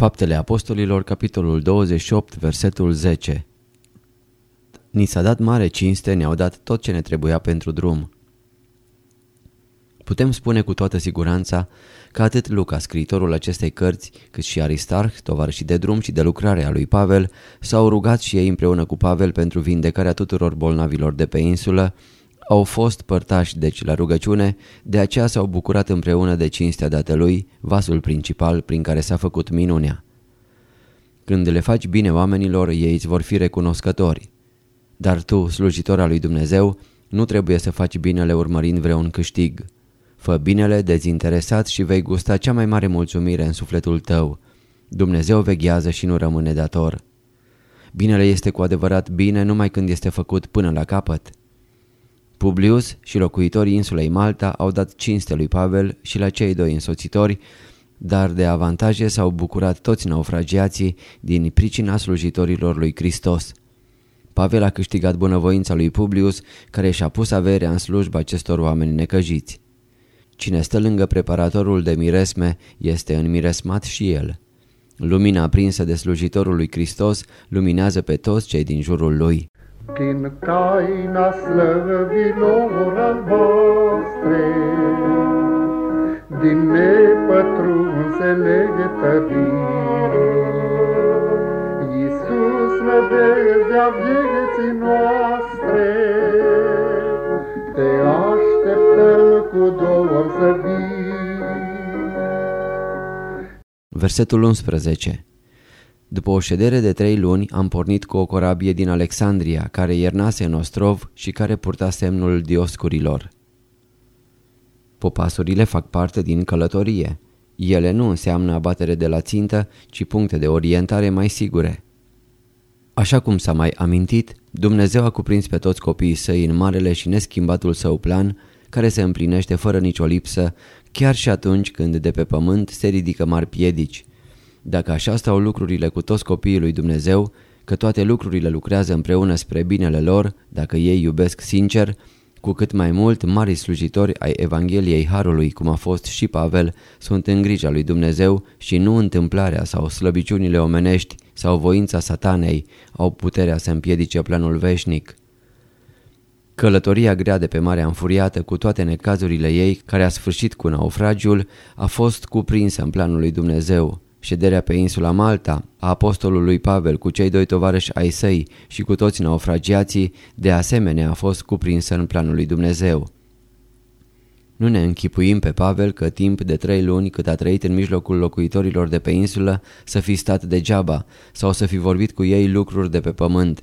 Faptele Apostolilor, capitolul 28, versetul 10 Ni s-a dat mare cinste, ne-au dat tot ce ne trebuia pentru drum. Putem spune cu toată siguranța că atât Luca, scriitorul acestei cărți, cât și Aristarh, tovarășii de drum și de lucrare a lui Pavel, s-au rugat și ei împreună cu Pavel pentru vindecarea tuturor bolnavilor de pe insulă, au fost părtași deci la rugăciune, de aceea s-au bucurat împreună de cinstea dată lui, vasul principal prin care s-a făcut minunea. Când le faci bine oamenilor, ei îți vor fi recunoscători. Dar tu, slujitor al lui Dumnezeu, nu trebuie să faci binele urmărind vreun câștig. Fă binele dezinteresat și vei gusta cea mai mare mulțumire în sufletul tău. Dumnezeu veghează și nu rămâne dator. Binele este cu adevărat bine numai când este făcut până la capăt. Publius și locuitorii insulei Malta au dat cinste lui Pavel și la cei doi însoțitori, dar de avantaje s-au bucurat toți naufragiații din pricina slujitorilor lui Hristos. Pavel a câștigat bunăvoința lui Publius, care și-a pus averea în slujba acestor oameni necăjiți. Cine stă lângă preparatorul de miresme este înmiresmat și el. Lumina aprinsă de slujitorul lui Hristos luminează pe toți cei din jurul lui. Din taina slăvilor albastre, din nepătrunsele tării, Iisus nădejdea vieții noastre, te așteptăm cu dor să vii. Versetul 11 După o ședere de trei luni am pornit cu o corabie din Alexandria care iernase în Ostrov și care purta semnul dioscurilor. Popasurile fac parte din călătorie. Ele nu înseamnă abatere de la țintă, ci puncte de orientare mai sigure. Așa cum s-a mai amintit, Dumnezeu a cuprins pe toți copiii săi în marele și neschimbatul său plan, care se împlinește fără nicio lipsă, chiar și atunci când de pe pământ se ridică mari piedici. Dacă așa stau lucrurile cu toți copiii lui Dumnezeu, că toate lucrurile lucrează împreună spre binele lor, dacă ei iubesc sincer, cu cât mai mult mari slujitori ai Evangheliei Harului, cum a fost și Pavel, sunt în grija lui Dumnezeu și nu întâmplarea sau slăbiciunile omenești sau voința satanei au puterea să împiedice planul veșnic. Călătoria grea de pe Marea Înfuriată cu toate necazurile ei, care a sfârșit cu naufragiul, a fost cuprinsă în planul lui Dumnezeu. Șederea pe insula Malta a apostolului Pavel cu cei doi tovarăși ai săi și cu toți naufragiații, de asemenea a fost cuprinsă în planul lui Dumnezeu. Nu ne închipuim pe Pavel că timp de trei luni cât a trăit în mijlocul locuitorilor de pe insulă să fi stat degeaba sau să fi vorbit cu ei lucruri de pe pământ.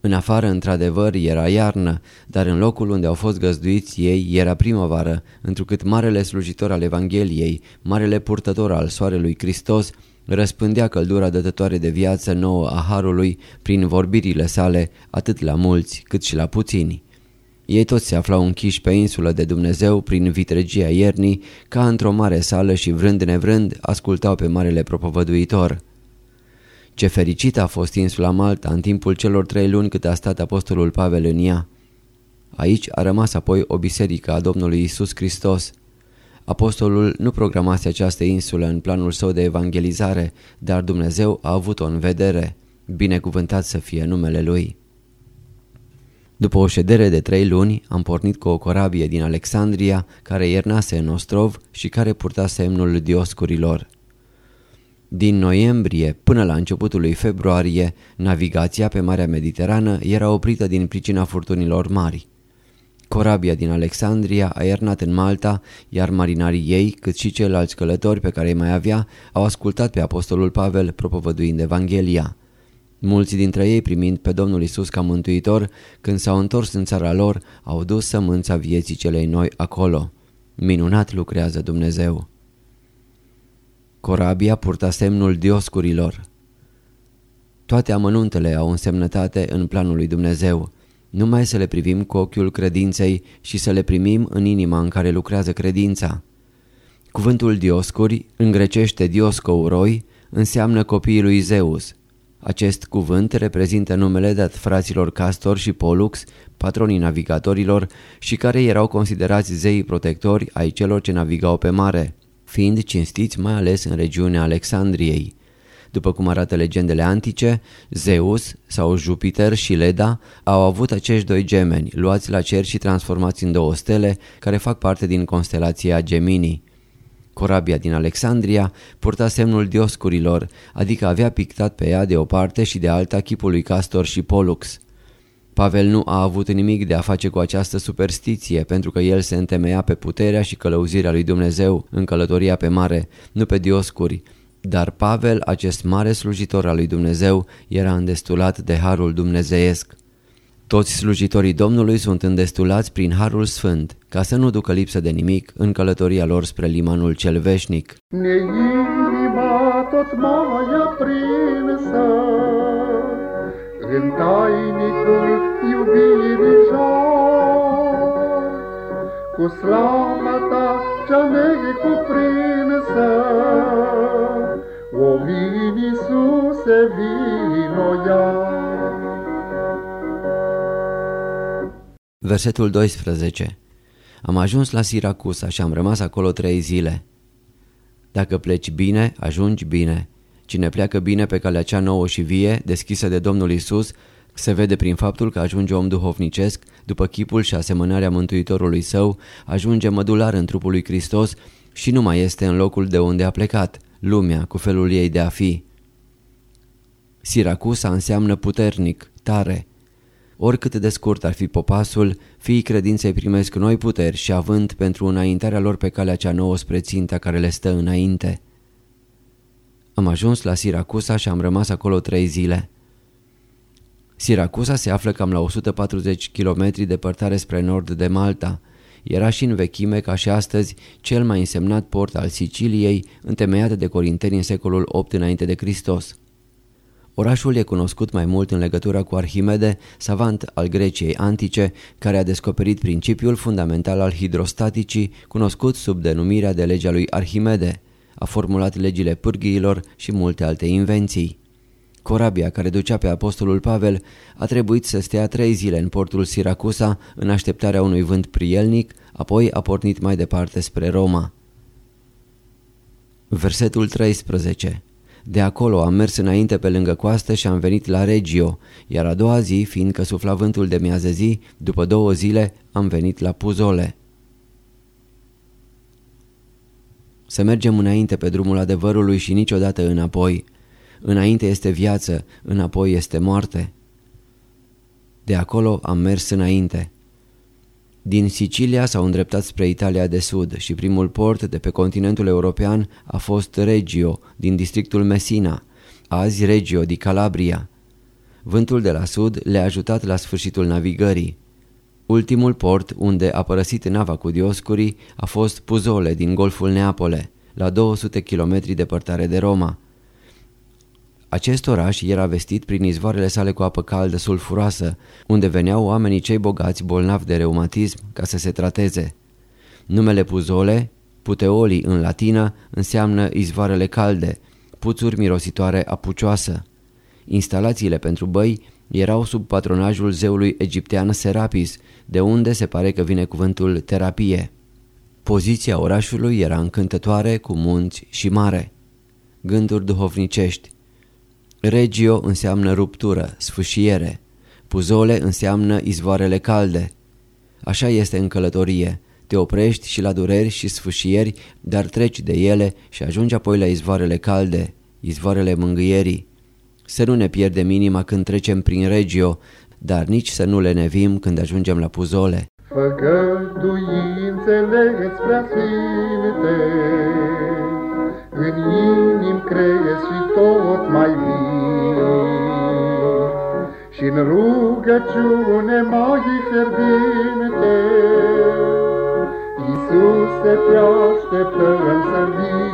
În afară, într-adevăr, era iarnă, dar în locul unde au fost găzduiți ei era primăvară, întrucât marele slujitor al Evangheliei, marele purtător al soarelui Hristos, răspândea căldura dătătoare de viață nouă a Harului prin vorbirile sale atât la mulți cât și la puțini. Ei toți se aflau închiși pe insulă de Dumnezeu prin vitregia iernii, ca într-o mare sală și vrând nevrând ascultau pe marele propovăduitor. Ce fericită a fost insula Malta în timpul celor trei luni cât a stat apostolul Pavel în ea. Aici a rămas apoi o biserică a Domnului Isus Hristos. Apostolul nu programase această insulă în planul său de evangelizare, dar Dumnezeu a avut-o în vedere. Binecuvântat să fie numele Lui. După o ședere de trei luni, am pornit cu o corabie din Alexandria, care iernase în Ostrov și care purta semnul dioscurilor. Din noiembrie până la începutul lui februarie, navigația pe Marea Mediterană era oprită din pricina furtunilor mari. Corabia din Alexandria a iernat în Malta, iar marinarii ei, cât și ceilalți călători pe care îi mai avea, au ascultat pe apostolul Pavel propovăduind Evanghelia. Mulți dintre ei, primind pe Domnul Isus ca mântuitor, când s-au întors în țara lor, au dus sămânța vieții celei noi acolo. Minunat lucrează Dumnezeu. Corabia purta semnul dioscurilor. Toate amănuntele au însemnătate în planul lui Dumnezeu. Numai să le privim cu ochiul credinței și să le primim în inima în care lucrează credința. Cuvântul dioscuri, în grecește dioscouroi, înseamnă copiii lui Zeus. Acest cuvânt reprezintă numele dat fraților Castor și Polux, patronii navigatorilor și care erau considerați zeii protectori ai celor ce navigau pe mare, fiind cinstiți mai ales în regiunea Alexandriei. După cum arată legendele antice, Zeus sau Jupiter și Leda au avut acești doi gemeni, luați la cer și transformați în două stele care fac parte din constelația Gemini. Corabia din Alexandria purta semnul dioscurilor, adică avea pictat pe ea de o parte și de alta chipul lui Castor și Pollux. Pavel nu a avut nimic de a face cu această superstiție, pentru că el se întemeia pe puterea și călăuzirea lui Dumnezeu în călătoria pe mare, nu pe dioscuri. Dar Pavel, acest mare slujitor al lui Dumnezeu, era îndestulat de harul dumnezeiesc. Toți slujitorii Domnului sunt îndestulați prin Harul Sfânt, ca să nu ducă lipsă de nimic în călătoria lor spre limanul cel veșnic. Ne inima tot mai aprinsă, în tainicul iubirii jar, cu slava ta cea necuprinsă, o mini Iisuse vino iar. Versetul 12 Am ajuns la Siracusa și am rămas acolo trei zile. Dacă pleci bine, ajungi bine. Cine pleacă bine pe calea cea nouă și vie, deschisă de Domnul Isus, se vede prin faptul că ajunge om duhovnicesc, după chipul și asemănarea Mântuitorului său, ajunge mădular în trupul lui Hristos și nu mai este în locul de unde a plecat, lumea cu felul ei de a fi. Siracusa înseamnă puternic, tare, Oricât de scurt ar fi popasul, fiii credinței primesc noi puteri și avânt pentru înaintarea lor pe calea cea nouă spre ținta care le stă înainte. Am ajuns la Siracusa și am rămas acolo trei zile. Siracusa se află cam la 140 km departare spre nord de Malta. Era și în vechime, ca și astăzi, cel mai însemnat port al Siciliei, întemeiat de corinteni în secolul 8 înainte de Hristos. Orașul e cunoscut mai mult în legătură cu Arhimede, savant al Greciei antice, care a descoperit principiul fundamental al hidrostaticii, cunoscut sub denumirea de legea lui Arhimede. A formulat legile pârghiilor și multe alte invenții. Corabia care ducea pe apostolul Pavel a trebuit să stea trei zile în portul Siracusa în așteptarea unui vânt prielnic, apoi a pornit mai departe spre Roma. Versetul 13 de acolo am mers înainte pe lângă coastă și am venit la Regio, iar a doua zi, fiindcă sufla vântul de miază zi, după două zile am venit la Puzole. Să mergem înainte pe drumul adevărului și niciodată înapoi. Înainte este viață, înapoi este moarte. De acolo am mers înainte. Din Sicilia s-au îndreptat spre Italia de Sud și primul port de pe continentul european a fost Reggio, din districtul Messina, azi Reggio di Calabria. Vântul de la sud le-a ajutat la sfârșitul navigării. Ultimul port unde a părăsit nava cu dioscurii a fost Puzole din Golful Neapole, la 200 km departare de Roma. Acest oraș era vestit prin izvoarele sale cu apă caldă sulfuroasă, unde veneau oamenii cei bogați bolnavi de reumatism ca să se trateze. Numele Puzole, puteoli în latină, înseamnă izvoarele calde, puțuri mirositoare apucioasă. Instalațiile pentru băi erau sub patronajul zeului egiptean Serapis, de unde se pare că vine cuvântul terapie. Poziția orașului era încântătoare cu munți și mare. Gânduri duhovnicești Regio înseamnă ruptură, sfâșiere. Puzole înseamnă izvoarele calde. Așa este în călătorie. Te oprești și la dureri și sfâșieri, dar treci de ele și ajungi apoi la izvoarele calde, izvoarele mângâierii. Să nu ne pierdem inima când trecem prin regio, dar nici să nu le nevim când ajungem la puzole. Făgăduințele prea sfinte, în inim crezi și tot mai vii, și în rugăciune mai fierbinte, Iisuse, te așteptăm să vii.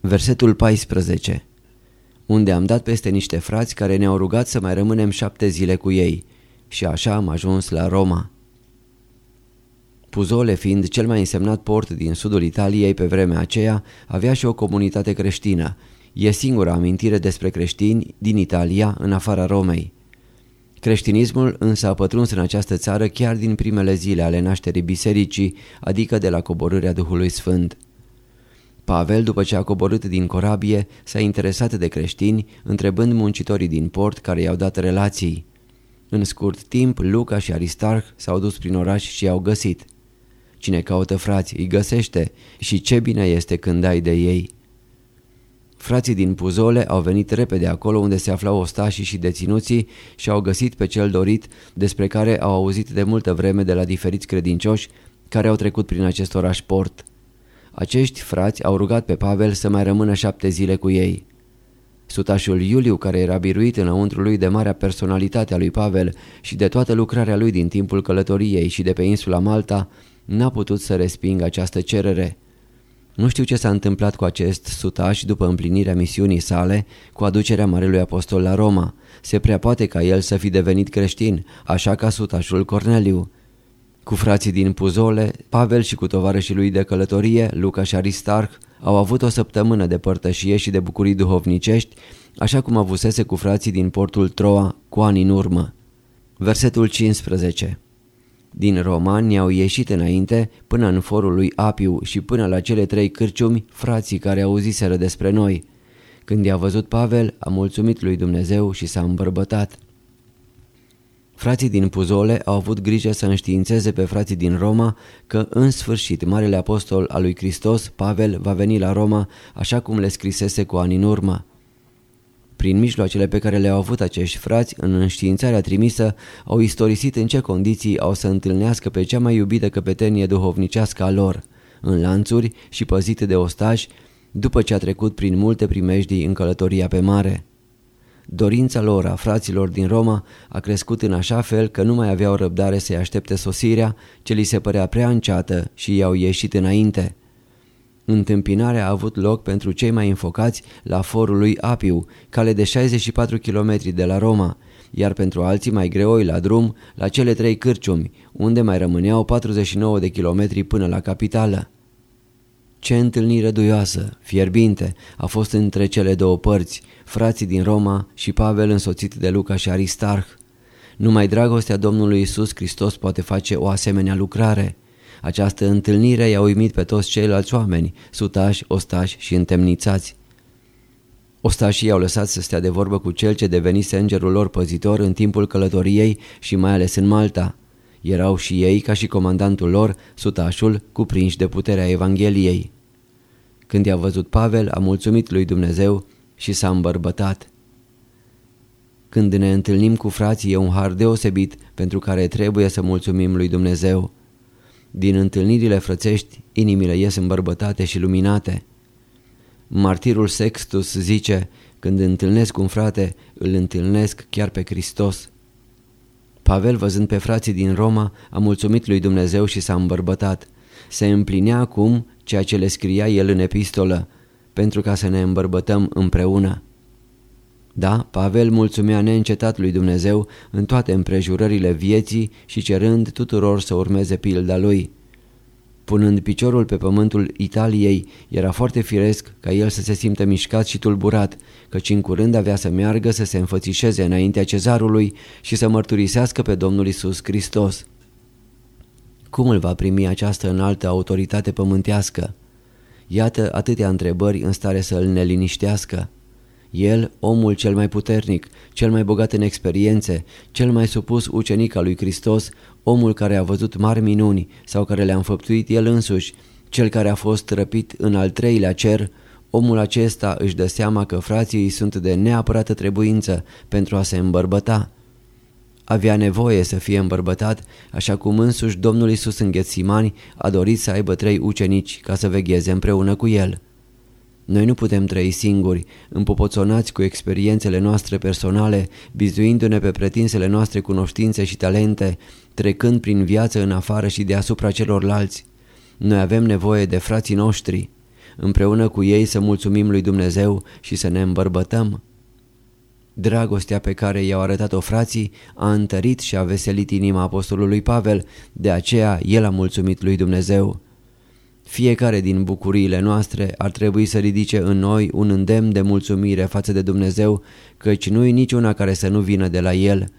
Versetul 14 Unde am dat peste niște frați care ne-au rugat să mai rămânem șapte zile cu ei și așa am ajuns la Roma. Puzole fiind cel mai însemnat port din sudul Italiei pe vremea aceea, avea și o comunitate creștină. E singura amintire despre creștini din Italia în afara Romei. Creștinismul însă a pătruns în această țară chiar din primele zile ale nașterii bisericii, adică de la coborârea Duhului Sfânt. Pavel, după ce a coborât din corabie, s-a interesat de creștini, întrebând muncitorii din port care i-au dat relații. În scurt timp, Luca și Aristarh s-au dus prin oraș și i-au găsit. Cine caută frați îi găsește și ce bine este când ai de ei. Frații din Puzole au venit repede acolo unde se aflau ostașii și deținuții și au găsit pe cel dorit despre care au auzit de multă vreme de la diferiți credincioși care au trecut prin acest oraș port. Acești frați au rugat pe Pavel să mai rămână șapte zile cu ei. Sutașul Iuliu, care era biruit înăuntru lui de marea personalitate a lui Pavel și de toată lucrarea lui din timpul călătoriei și de pe insula Malta, n-a putut să respingă această cerere. Nu știu ce s-a întâmplat cu acest sutaș după împlinirea misiunii sale cu aducerea Marelui Apostol la Roma. Se prea poate ca el să fi devenit creștin, așa ca sutașul Corneliu. Cu frații din Puzole, Pavel și cu tovarășii lui de călătorie, Luca și Aristarh, au avut o săptămână de părtășie și de bucurii duhovnicești, așa cum avusese cu frații din portul Troa cu ani în urmă. Versetul 15 Din romani au ieșit înainte până în forul lui Apiu și până la cele trei cârciumi frații care auziseră despre noi. Când i-a văzut Pavel, a mulțumit lui Dumnezeu și s-a îmbărbătat. Frații din Puzole au avut grijă să înștiințeze pe frații din Roma că în sfârșit Marele Apostol al lui Hristos, Pavel, va veni la Roma așa cum le scrisese cu ani în urmă. Prin mijloacele pe care le-au avut acești frați în înștiințarea trimisă, au istorisit în ce condiții au să întâlnească pe cea mai iubită căpetenie duhovnicească a lor, în lanțuri și păzite de ostași, după ce a trecut prin multe primejdii în călătoria pe mare. Dorința lor a fraților din Roma a crescut în așa fel că nu mai aveau răbdare să-i aștepte sosirea, ce li se părea prea înceată și i-au ieșit înainte. Întâmpinarea a avut loc pentru cei mai înfocați la forul lui Apiu, cale de 64 km de la Roma, iar pentru alții mai greoi la drum, la cele trei cârciumi, unde mai rămâneau 49 de kilometri până la capitală. Ce întâlnire duioasă, fierbinte, a fost între cele două părți, frații din Roma și Pavel însoțit de Luca și Aristarh. Numai dragostea Domnului Isus Hristos poate face o asemenea lucrare. Această întâlnire i-a uimit pe toți ceilalți oameni, sutași, ostași și întemnițați. Ostașii i-au lăsat să stea de vorbă cu cel ce devenise îngerul lor păzitor în timpul călătoriei și mai ales în Malta. Erau și ei, ca și comandantul lor, sutașul, cuprinși de puterea Evangheliei. Când i-a văzut Pavel, a mulțumit lui Dumnezeu și s-a îmbărbătat. Când ne întâlnim cu frații e un har deosebit pentru care trebuie să mulțumim lui Dumnezeu. Din întâlnirile frățești, inimile ies îmbărbătate și luminate. Martirul Sextus zice, când întâlnesc un frate, îl întâlnesc chiar pe Hristos. Pavel, văzând pe frații din Roma, a mulțumit lui Dumnezeu și s-a îmbărbătat. Se împlinea acum ceea ce le scria el în epistolă, pentru ca să ne îmbărbătăm împreună. Da, Pavel mulțumea neîncetat lui Dumnezeu în toate împrejurările vieții și cerând tuturor să urmeze pilda lui. Punând piciorul pe pământul Italiei, era foarte firesc ca el să se simtă mișcat și tulburat, căci în curând avea să meargă să se înfățișeze înaintea cezarului și să mărturisească pe Domnul Isus Hristos. Cum îl va primi această înaltă autoritate pământească? Iată atâtea întrebări în stare să îl neliniștească. El, omul cel mai puternic, cel mai bogat în experiențe, cel mai supus ucenic al lui Hristos, omul care a văzut mari minuni sau care le-a înfăptuit el însuși, Cel care a fost răpit în al treilea cer, omul acesta își dă seama că frații îi sunt de neapărată trebuință pentru a se îmbărbăta. Avea nevoie să fie îmbărbătat, așa cum însuși Domnul Isus în Ghețimani a dorit să aibă trei ucenici ca să vegheze împreună cu el. Noi nu putem trăi singuri, împopoțonați cu experiențele noastre personale, bizuindu-ne pe pretinsele noastre cunoștințe și talente, trecând prin viață în afară și deasupra celorlalți. Noi avem nevoie de frații noștri, împreună cu ei să mulțumim lui Dumnezeu și să ne îmbărbătăm. Dragostea pe care i-au arătat-o frații a întărit și a veselit inima apostolului Pavel, de aceea el a mulțumit lui Dumnezeu. Fiecare din bucuriile noastre ar trebui să ridice în noi un îndemn de mulțumire față de Dumnezeu, căci nu-i niciuna care să nu vină de la El.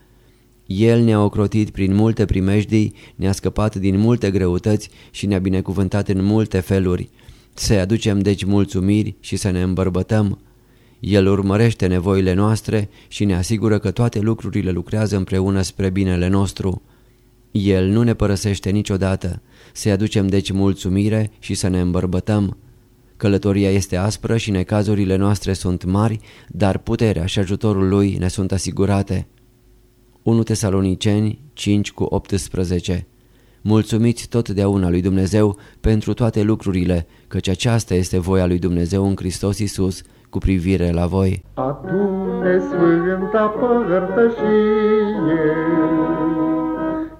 El ne-a ocrotit prin multe primejdii, ne-a scăpat din multe greutăți și ne-a binecuvântat în multe feluri. Să-i aducem deci mulțumiri și să ne îmbărbătăm. El urmărește nevoile noastre și ne asigură că toate lucrurile lucrează împreună spre binele nostru. El nu ne părăsește niciodată. Să-i aducem deci mulțumire și să ne îmbărbătăm. Călătoria este aspră și necazurile noastre sunt mari, dar puterea și ajutorul lui ne sunt asigurate. 1 Tesaloniceni 5 cu 18 Mulțumiți totdeauna lui Dumnezeu pentru toate lucrurile, căci aceasta este voia lui Dumnezeu în Hristos Isus cu privire la voi. Adune sfânta părtășie,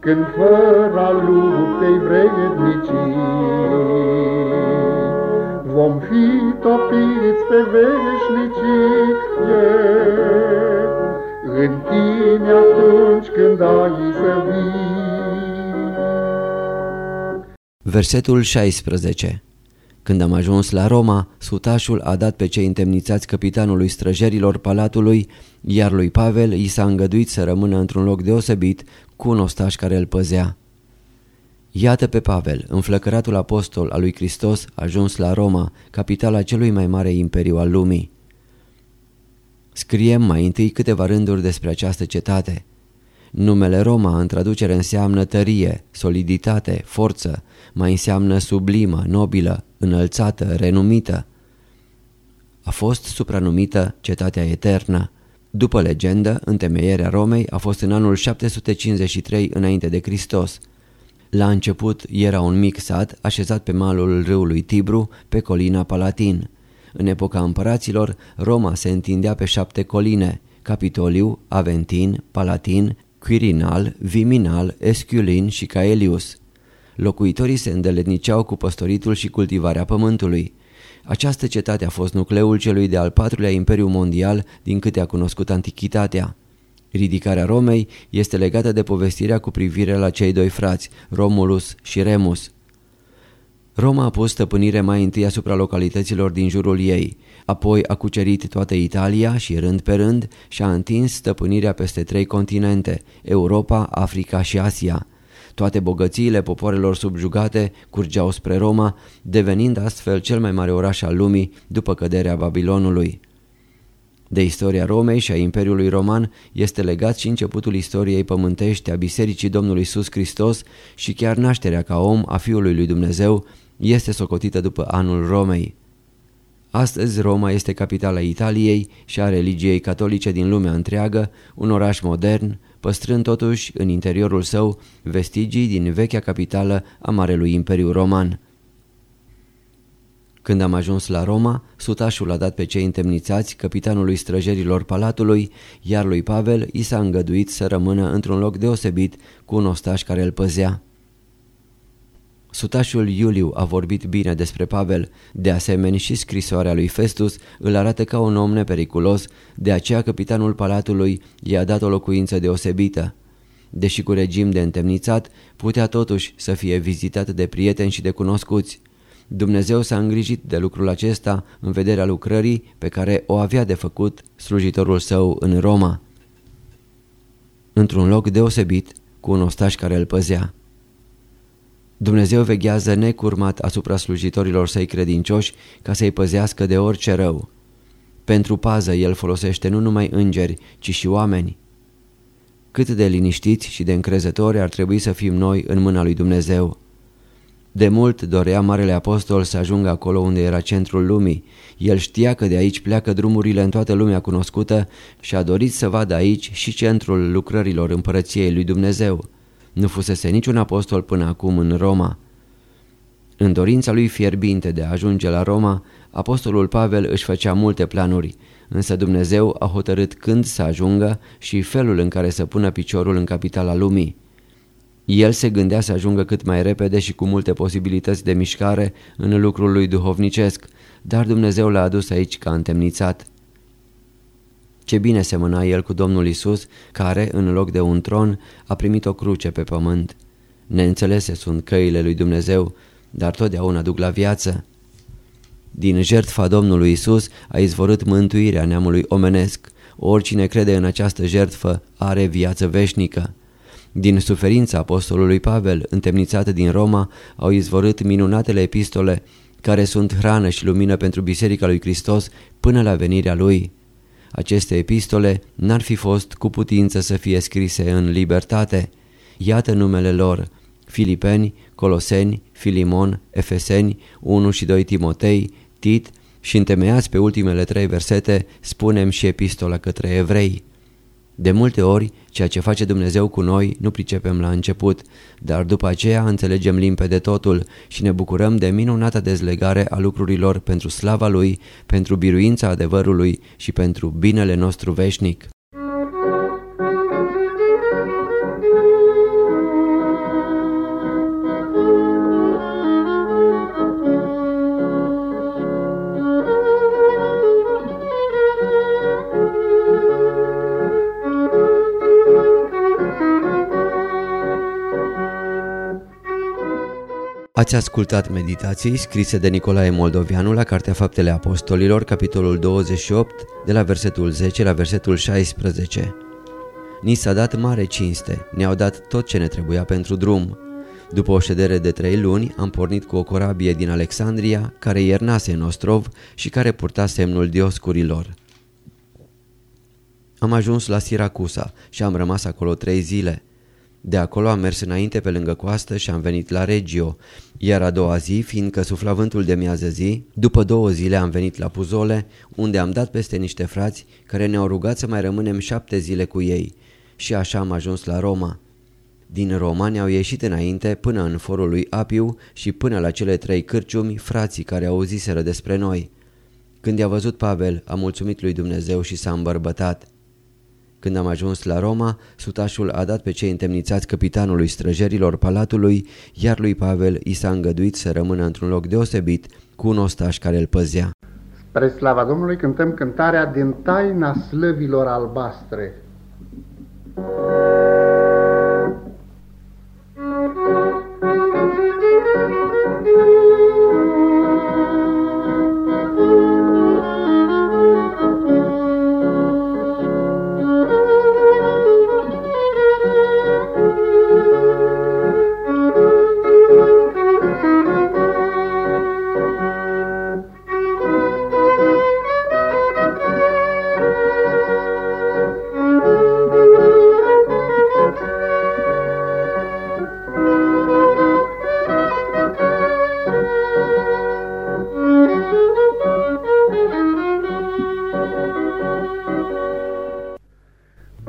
când fără luptei vrednicii, vom fi topiți pe veșnicie, în tine atunci când ai să vii. Versetul 16 când am ajuns la Roma, sutașul a dat pe cei întemnițați capitanului străjerilor palatului, iar lui Pavel i s-a îngăduit să rămână într-un loc deosebit cu un ostaș care îl păzea. Iată pe Pavel, înflăcăratul apostol al lui Hristos, ajuns la Roma, capitala celui mai mare imperiu al lumii. Scriem mai întâi câteva rânduri despre această cetate. Numele Roma în traducere înseamnă tărie, soliditate, forță, mai înseamnă sublimă, nobilă, înălțată, renumită. A fost supranumită Cetatea Eternă. După legendă, întemeierea Romei a fost în anul 753 înainte de Hristos. La început era un mic sat așezat pe malul râului Tibru, pe colina Palatin. În epoca împăraților, Roma se întindea pe șapte coline, Capitoliu, Aventin, Palatin, Quirinal, Viminal, Esculin și Caelius. Locuitorii se îndeletniceau cu păstoritul și cultivarea pământului. Această cetate a fost nucleul celui de-al patrulea imperiu mondial din câte a cunoscut antichitatea. Ridicarea Romei este legată de povestirea cu privire la cei doi frați, Romulus și Remus. Roma a pus stăpânire mai întâi asupra localităților din jurul ei, apoi a cucerit toată Italia și rând pe rând și-a întins stăpânirea peste trei continente, Europa, Africa și Asia. Toate bogățiile popoarelor subjugate curgeau spre Roma, devenind astfel cel mai mare oraș al lumii după căderea Babilonului. De istoria Romei și a Imperiului Roman este legat și începutul istoriei pământești a Bisericii Domnului Isus Hristos și chiar nașterea ca om a Fiului lui Dumnezeu este socotită după anul Romei. Astăzi Roma este capitala Italiei și a religiei catolice din lumea întreagă, un oraș modern, păstrând totuși în interiorul său vestigii din vechea capitală a Marelui Imperiu Roman. Când am ajuns la Roma, sutașul a dat pe cei întemnițați capitanului străjerilor palatului, iar lui Pavel i s-a îngăduit să rămână într-un loc deosebit cu un ostaș care îl păzea. Sutașul Iuliu a vorbit bine despre Pavel, de asemenea și scrisoarea lui Festus îl arată ca un om nepericulos, de aceea capitanul palatului i-a dat o locuință deosebită. Deși cu regim de întemnițat, putea totuși să fie vizitat de prieteni și de cunoscuți. Dumnezeu s-a îngrijit de lucrul acesta în vederea lucrării pe care o avea de făcut slujitorul său în Roma. Într-un loc deosebit, cu un ostaș care îl păzea. Dumnezeu veghează necurmat asupra slujitorilor săi credincioși ca să-i păzească de orice rău. Pentru pază el folosește nu numai îngeri, ci și oameni. Cât de liniștiți și de încrezători ar trebui să fim noi în mâna lui Dumnezeu. De mult dorea Marele Apostol să ajungă acolo unde era centrul lumii. El știa că de aici pleacă drumurile în toată lumea cunoscută și a dorit să vadă aici și centrul lucrărilor împărăției lui Dumnezeu. Nu fusese niciun apostol până acum în Roma. În dorința lui fierbinte de a ajunge la Roma, apostolul Pavel își făcea multe planuri, însă Dumnezeu a hotărât când să ajungă și felul în care să pună piciorul în capitala lumii. El se gândea să ajungă cât mai repede și cu multe posibilități de mișcare în lucrul lui duhovnicesc, dar Dumnezeu l-a adus aici ca întemnițat. Ce bine semăna el cu Domnul Isus, care, în loc de un tron, a primit o cruce pe pământ. Neînțelese sunt căile lui Dumnezeu, dar totdeauna duc la viață. Din jertfa Domnului Isus a izvorât mântuirea neamului omenesc. Oricine crede în această jertfă are viață veșnică. Din suferința apostolului Pavel, întemnițat din Roma, au izvorât minunatele epistole care sunt hrană și lumină pentru Biserica lui Hristos până la venirea Lui. Aceste epistole n-ar fi fost cu putință să fie scrise în libertate. Iată numele lor, Filipeni, Coloseni, Filimon, Efeseni, 1 și 2 Timotei, Tit și întemeiați pe ultimele trei versete spunem și epistola către evrei. De multe ori, ceea ce face Dumnezeu cu noi nu pricepem la început, dar după aceea înțelegem limpede totul și ne bucurăm de minunata dezlegare a lucrurilor pentru slava Lui, pentru biruința adevărului și pentru binele nostru veșnic. Ați ascultat meditații scrise de Nicolae Moldovianu la Cartea Faptele Apostolilor, capitolul 28, de la versetul 10 la versetul 16. Ni s-a dat mare cinste, ne-au dat tot ce ne trebuia pentru drum. După o ședere de trei luni, am pornit cu o corabie din Alexandria, care iernase în Ostrov și care purta semnul dioscurilor. Am ajuns la Siracusa și am rămas acolo trei zile. De acolo am mers înainte pe lângă coastă și am venit la Regio, iar a doua zi, fiindcă sufla vântul de miază zi, după două zile am venit la Puzole, unde am dat peste niște frați care ne-au rugat să mai rămânem șapte zile cu ei. Și așa am ajuns la Roma. Din Roma ne-au ieșit înainte până în forul lui Apiu și până la cele trei cârciumi frații care auziseră despre noi. Când i-a văzut Pavel, a mulțumit lui Dumnezeu și s-a îmbărbătat. Când am ajuns la Roma, sutașul a dat pe cei întemnițați capitanului străjerilor palatului, iar lui Pavel i s-a îngăduit să rămână într-un loc deosebit cu un ostaș care îl păzea. Spre slava Domnului cântăm cântarea din taina slăvilor albastre.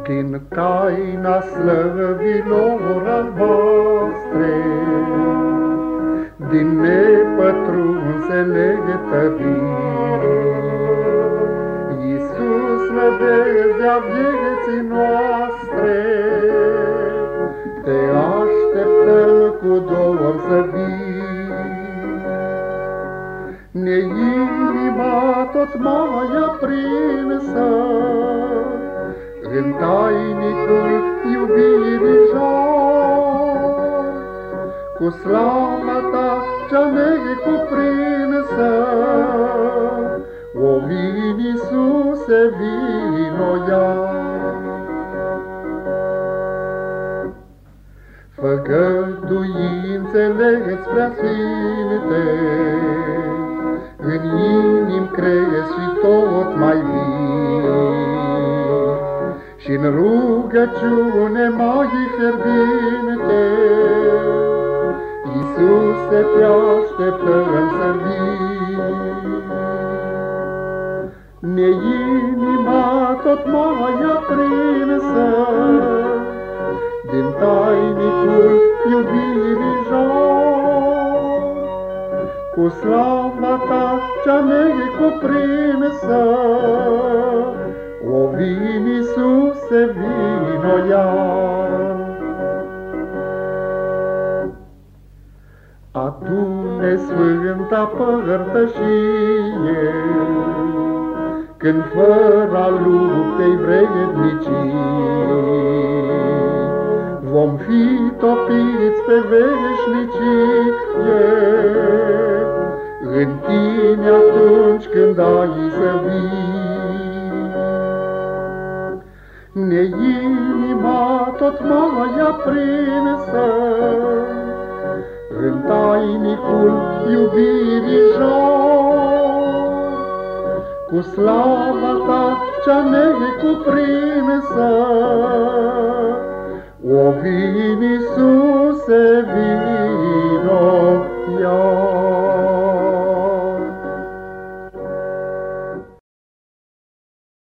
Din taina slăvilor albastre, Din nepătrunsele tării, Iisus nădejdea vieții noastre, Te așteptăm cu dor să vii. Ne inima tot mai aprinsă, în tainicul iubirii jar. Cu slava ta cea necuprinsă, o vin Iisuse vino iar. Făgăduințele-ți prea sfinte, în inim crezi și tot mai vii și în rugăciune mai fierbinte, Iisus Iisuse, te așteptăm să vii. Ne inima tot mai aprinsă, Din tainicul iubirii jor, Cu slava ta cea necuprinsă, O vin Iisuse, vino iar. Adune sfânta părtășie, Când fără luptei vrednicii, Vom fi topiți pe veșnicie, În tine atunci când ai să vii. Ne inima tot mai aprinsă, în tainicul iubirii jor. Cu slava ta cea necuprinsă, o vin Iisuse vino.